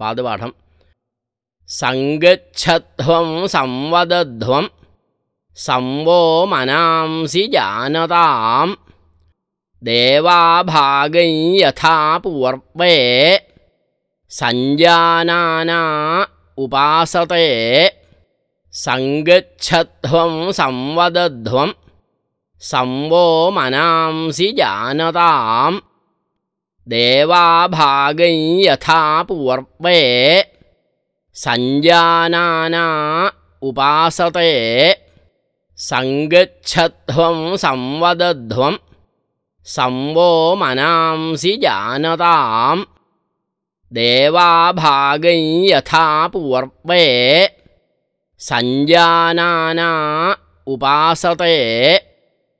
पादपाठं सङ्गच्छध्वं संवदध्वं संवो मनांसि जानतां देवाभागं यथा पूर्वे सञ्जानाना उपासते सङ्गच्छध्वं संवदध्वं संवो मनांसि जानताम् देवाभागै यथा पूर्वे सञ्जानाना उपासते सङ्गच्छध्वं संवदध्वं संवो मनांसि जानताम् देवाभागै यथा पूर्वे सञ्जानाना उपासते